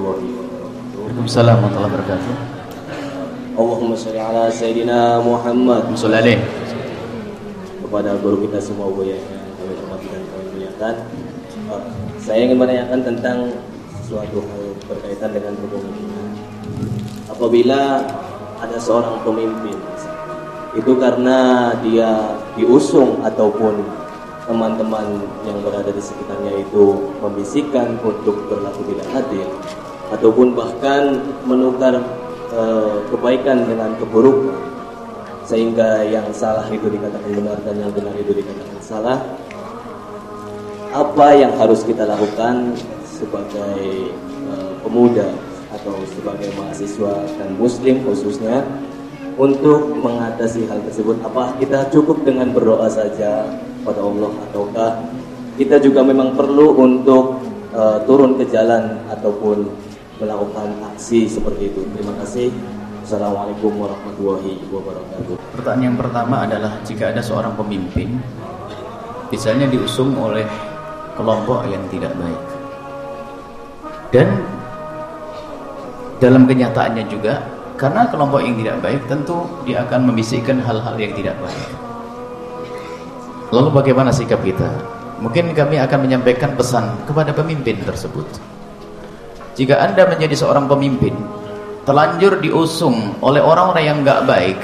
warahmatullahi wabarakatuh. Waalaikumsalam warahmatullahi wabarakatuh. Allahumma sholli ala sayyidina Muhammad. Musallalaih. Kepada guru kita semua Buya yang kami hormati dan kami muliakan. Saya ingin menanyakan tentang suatu hal berkaitan dengan kepemimpinan. Apabila ada seorang pemimpin, itu karena dia diusung ataupun teman-teman yang berada di sekitarnya itu membisikkan untuk berlaku tidak adil ataupun bahkan menukar eh, kebaikan dengan keburukan sehingga yang salah itu dikatakan benar dan yang benar itu dikatakan salah. Apa yang harus kita lakukan sebagai eh, pemuda atau sebagai mahasiswa dan muslim khususnya untuk mengatasi hal tersebut? Apa kita cukup dengan berdoa saja pada Allah ataukah kita juga memang perlu untuk uh, turun ke jalan ataupun melakukan aksi seperti itu. Terima kasih. Assalamualaikum warahmatullahi wabarakatuh. Pertanyaan yang pertama adalah jika ada seorang pemimpin misalnya diusung oleh kelompok yang tidak baik. Dan dalam kenyataannya juga karena kelompok yang tidak baik tentu dia akan membisikkan hal-hal yang tidak baik. Lalu bagaimana sikap kita? Mungkin kami akan menyampaikan pesan kepada pemimpin tersebut jika anda menjadi seorang pemimpin telanjur diusung oleh orang-orang yang enggak baik.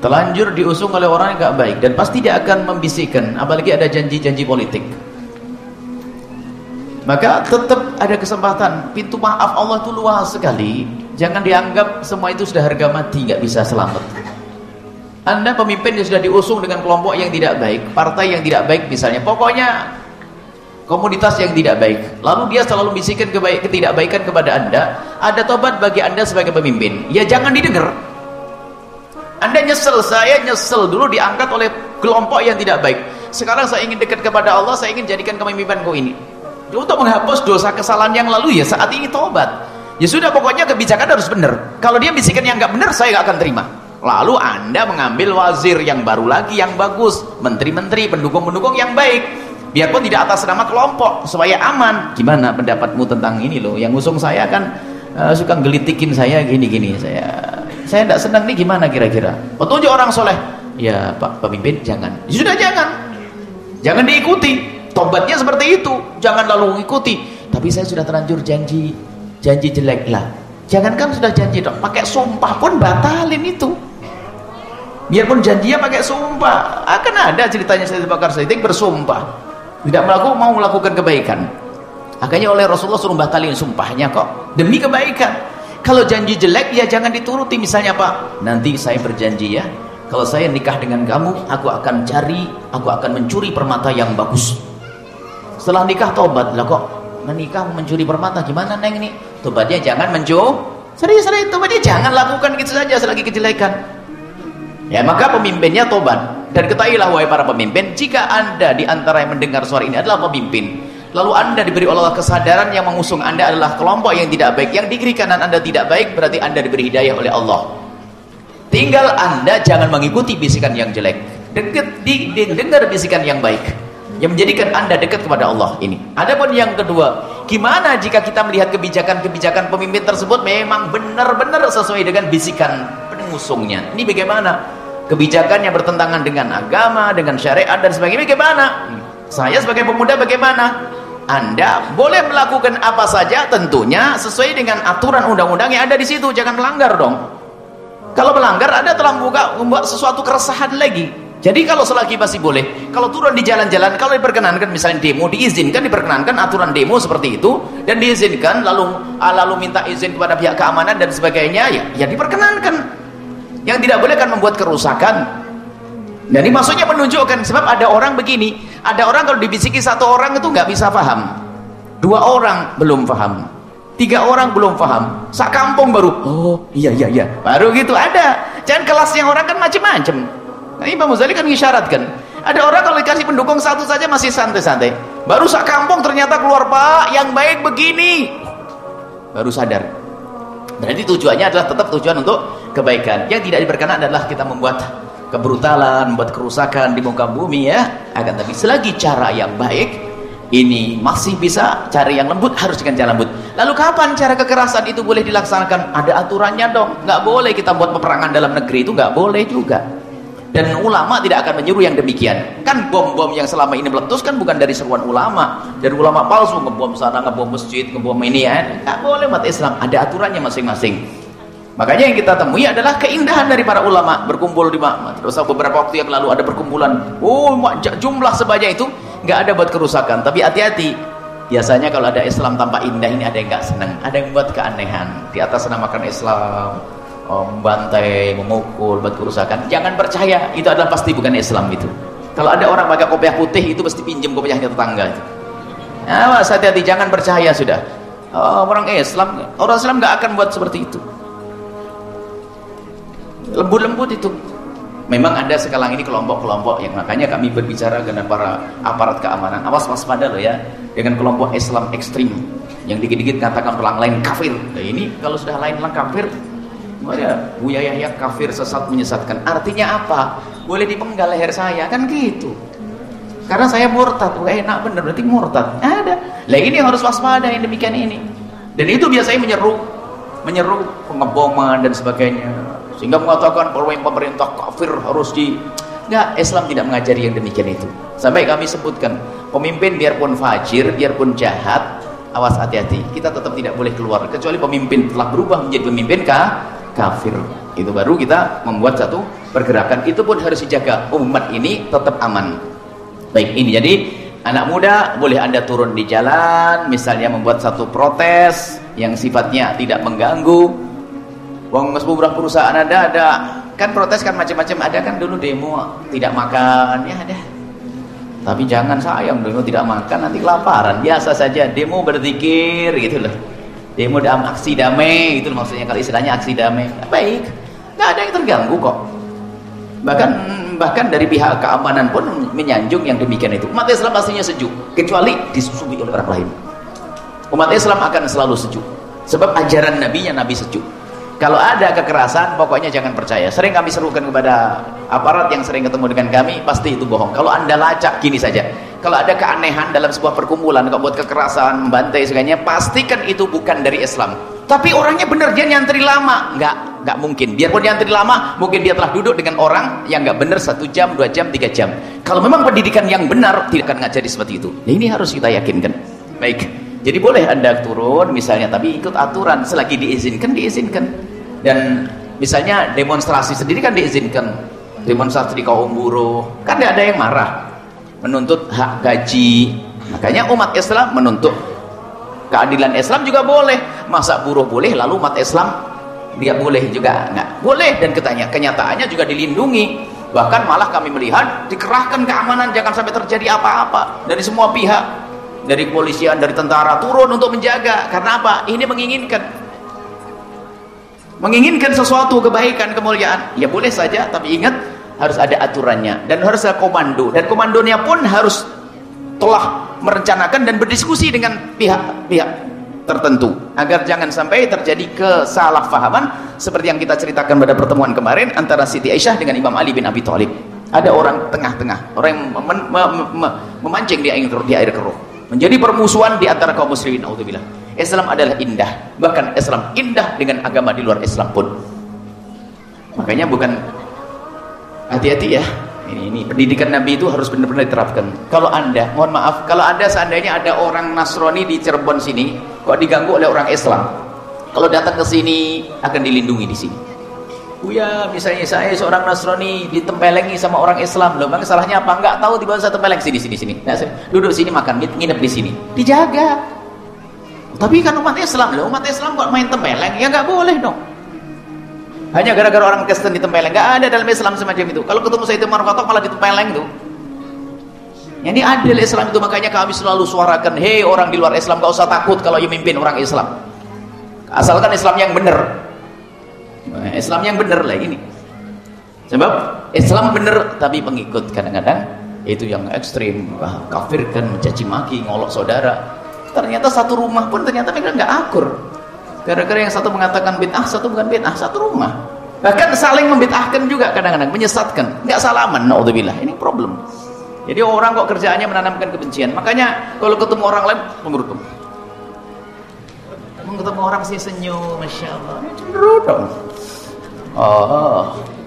Telanjur diusung oleh orang yang enggak baik dan pasti dia akan membisikkan apalagi ada janji-janji politik. Maka tetap ada kesempatan pintu maaf Allah itu luas sekali. Jangan dianggap semua itu sudah harga mati nggak bisa selamat. Anda pemimpin yang sudah diusung dengan kelompok yang tidak baik partai yang tidak baik misalnya. Pokoknya komunitas yang tidak baik. Lalu dia selalu bisikan kebaik, ketidakbaikan kepada anda. Ada tobat bagi anda sebagai pemimpin. Ya jangan didengar. Anda nyesel. Saya nyesel. Dulu diangkat oleh kelompok yang tidak baik. Sekarang saya ingin dekat kepada Allah. Saya ingin jadikan kepemimpinan ini. Untuk menghapus dosa kesalahan yang lalu ya saat ini tobat. Ya sudah pokoknya kebijakan harus benar. Kalau dia bisikan yang nggak benar saya nggak akan terima. Lalu anda mengambil wazir yang baru lagi yang bagus. Menteri-menteri pendukung-pendukung yang baik biarpun tidak atas nama kelompok supaya aman. Gimana pendapatmu tentang ini loh? Yang usung saya kan uh, suka gelitikin saya gini-gini. Saya saya tidak senang nih gimana kira-kira? Petunjuk orang soleh. Ya pak pemimpin jangan. Ya sudah jangan. Jangan diikuti. Tobatnya seperti itu. Jangan lalu ikuti tapi saya sudah terlanjur janji janji jelek. Lah jangankan sudah janji dong pakai sumpah pun batalin itu. Biarpun janjinya pakai sumpah. Akan ada ceritanya saya Bakar Siddiq bersumpah tidak melakukan mau melakukan kebaikan. Akhirnya oleh Rasulullah suruh batalin sumpahnya kok. Demi kebaikan. Kalau janji jelek ya jangan dituruti. Misalnya Pak nanti saya berjanji ya kalau saya nikah dengan kamu aku akan cari aku akan mencuri permata yang bagus. Setelah nikah tobat. Lah kok menikah mencuri permata? Gimana neng ini? Tobatnya jangan mencuri serius serius tobatnya jangan lakukan gitu saja selagi kejelekan. Ya maka pemimpinnya tobat dan ketahuilah wahai para pemimpin jika anda di antara yang mendengar suara ini adalah pemimpin lalu anda diberi oleh Allah kesadaran yang mengusung anda adalah kelompok yang tidak baik yang di kiri kanan anda tidak baik berarti anda diberi hidayah oleh Allah tinggal anda jangan mengikuti bisikan yang jelek dekat di, di dengar bisikan yang baik yang menjadikan anda dekat kepada Allah ini. Adapun yang kedua, gimana jika kita melihat kebijakan-kebijakan pemimpin tersebut memang benar-benar sesuai dengan bisikan pengusungnya. Ini bagaimana? Kebijakan yang bertentangan dengan agama, dengan syariat dan sebagainya bagaimana? Saya sebagai pemuda bagaimana? Anda boleh melakukan apa saja tentunya sesuai dengan aturan undang-undang yang ada di situ, jangan melanggar dong. Kalau melanggar Anda telah membuka membuat sesuatu keresahan lagi. Jadi kalau selagi masih boleh, kalau turun di jalan-jalan, kalau diperkenankan misalnya demo, diizinkan, diperkenankan aturan demo seperti itu, dan diizinkan, lalu ah, lalu minta izin kepada pihak keamanan dan sebagainya, ya, ya diperkenankan. Yang tidak boleh kan membuat kerusakan. Jadi maksudnya menunjukkan, sebab ada orang begini, ada orang kalau dibisiki satu orang itu nggak bisa paham, dua orang belum paham, tiga orang belum paham, sak kampung baru, oh iya iya iya, baru gitu ada. Jangan kelasnya orang kan macam-macam. Nah, Imam Ghazali kan mengisyaratkan. Ada orang kalau dikasih pendukung satu saja masih santai-santai. Baru sak kampung ternyata keluar Pak yang baik begini. Baru sadar. Berarti tujuannya adalah tetap tujuan untuk kebaikan. Yang tidak diperkenan adalah kita membuat kebrutalan, membuat kerusakan di muka bumi ya. Akan tapi selagi cara yang baik, ini masih bisa cari yang lembut harus dengan cara lembut. Lalu kapan cara kekerasan itu boleh dilaksanakan? Ada aturannya dong. Nggak boleh kita buat peperangan dalam negeri itu nggak boleh juga. Dan ulama tidak akan menyuruh yang demikian. Kan bom-bom yang selama ini meletus kan bukan dari seruan ulama. Dan ulama palsu ngebom sana ngebom masjid ngebom ini ya. Nggak boleh umat Islam. Ada aturannya masing-masing makanya yang kita temui adalah keindahan dari para ulama berkumpul di terus beberapa waktu yang lalu ada perkumpulan oh jumlah sebanyak itu nggak ada buat kerusakan. Tapi hati-hati biasanya kalau ada Islam tanpa indah ini ada yang nggak senang ada yang buat keanehan. Di atas namakan Islam oh, membantai memukul buat kerusakan. Jangan percaya itu adalah pasti bukan Islam itu. Kalau ada orang pakai kopiah putih itu pasti pinjam kopiahnya tetangga itu. Awas hati-hati jangan percaya sudah. Oh, orang Islam orang Islam nggak akan buat seperti itu lembut-lembut itu. Memang ada sekarang ini kelompok-kelompok yang makanya kami berbicara dengan para aparat keamanan. Awas waspada loh ya dengan kelompok Islam ekstrim yang dikit-dikit katakan orang lain kafir. Nah, ini kalau sudah lain lang kafir ya Buya Yahya kafir sesat menyesatkan. Artinya apa? Boleh dipenggal leher saya kan gitu. Karena saya murtad wah enak bener berarti murtad. Ada. Lah ini harus waspada yang demikian ini. Dan itu biasanya menyeru menyeru pengeboman dan sebagainya sehingga mengatakan bahwa pemerintah kafir harus di enggak Islam tidak mengajari yang demikian itu. Sampai kami sebutkan pemimpin biarpun fajir biarpun jahat awas hati-hati. Kita tetap tidak boleh keluar kecuali pemimpin telah berubah menjadi pemimpin kah? kafir. Itu baru kita membuat satu pergerakan. Itu pun harus dijaga. Umat ini tetap aman. Baik ini. Jadi anak muda boleh anda turun di jalan misalnya membuat satu protes yang sifatnya tidak mengganggu Wong beberapa perusahaan ada ada kan protes kan macam-macam ada kan dulu demo tidak makan ya ada. Tapi jangan sayang demo tidak makan nanti kelaparan. Biasa saja demo berzikir gitu loh. Demo dalam aksi damai itu maksudnya kalau istilahnya aksi damai. Baik. nggak ada yang terganggu kok. Bahkan bahkan dari pihak keamanan pun menyanjung yang demikian itu. Umat Islam pastinya sejuk kecuali disusui oleh orang lain. Umat Islam akan selalu sejuk. Sebab ajaran nabinya nabi sejuk kalau ada kekerasan pokoknya jangan percaya. Sering kami serukan kepada aparat yang sering ketemu dengan kami pasti itu bohong. Kalau anda lacak gini saja. Kalau ada keanehan dalam sebuah perkumpulan kalau buat kekerasan membantai sebagainya pastikan itu bukan dari Islam. Tapi orangnya benar dia nyantri lama. Enggak enggak mungkin. Biarpun nyantri lama mungkin dia telah duduk dengan orang yang enggak benar satu jam dua jam tiga jam. Kalau memang pendidikan yang benar tidak akan ngajari seperti itu. Nah, ini harus kita yakinkan. Baik jadi boleh anda turun misalnya tapi ikut aturan. Selagi diizinkan diizinkan. Dan misalnya demonstrasi sendiri kan diizinkan. Demonstrasi di kaum buruh. Kan tidak ada yang marah. Menuntut hak gaji. Makanya umat Islam menuntut keadilan Islam juga boleh. Masa buruh boleh lalu umat Islam dia boleh juga enggak boleh. Dan ketanya kenyataannya juga dilindungi. Bahkan malah kami melihat dikerahkan keamanan. Jangan sampai terjadi apa-apa. Dari semua pihak dari kepolisian dari tentara turun untuk menjaga. Karena apa? Ini menginginkan. Menginginkan sesuatu kebaikan kemuliaan. Ya boleh saja tapi ingat harus ada aturannya. Dan harus ada komando. Dan komandonya pun harus telah merencanakan dan berdiskusi dengan pihak-pihak tertentu. Agar jangan sampai terjadi kesalahpahaman seperti yang kita ceritakan pada pertemuan kemarin antara Siti Aisyah dengan Imam Ali bin Abi Thalib. Ada orang tengah-tengah orang yang mem mem mem memancing di air, di air keruh menjadi permusuhan di antara kaum muslimin auzubillah Islam adalah indah. Bahkan Islam indah dengan agama di luar Islam pun. Makanya bukan hati-hati ya. Ini, ini pendidikan Nabi itu harus benar-benar diterapkan. Kalau anda mohon maaf kalau anda seandainya ada orang Nasrani di Cirebon sini kok diganggu oleh orang Islam? Kalau datang ke sini akan dilindungi di sini Buya, misalnya saya seorang Nasrani ditempelengi sama orang Islam loh, bang salahnya apa? Enggak tahu tiba-tiba saya tempeleng sini sini sini. Nah, duduk sini makan, nginep di sini. Dijaga. Tapi kan umat Islam loh, umat Islam kok main tempeleng? Ya nggak boleh dong. Hanya gara-gara orang Kristen ditempeleng, nggak ada dalam Islam semacam itu. Kalau ketemu saya itu Marfatok malah ditempeleng tuh. Ini adil Islam itu makanya kami selalu suarakan, hei orang di luar Islam gak usah takut kalau yang mimpin orang Islam. Asalkan Islam yang benar. Islam yang benar lah ini. Sebab Islam benar tapi pengikut kadang-kadang itu yang ekstrim, kafirkan, mencaci maki, ngolok saudara. Ternyata satu rumah pun ternyata mereka nggak akur. Gara-gara yang satu mengatakan bid'ah satu bukan bid'ah satu rumah. Bahkan saling membid'ahkan juga kadang-kadang menyesatkan. Nggak salaman naudzubillah. Ini problem. Jadi orang kok kerjaannya menanamkan kebencian. Makanya kalau ketemu orang lain mengurut ketemu orang sih senyum, masya Allah, cenderung dong. Oh,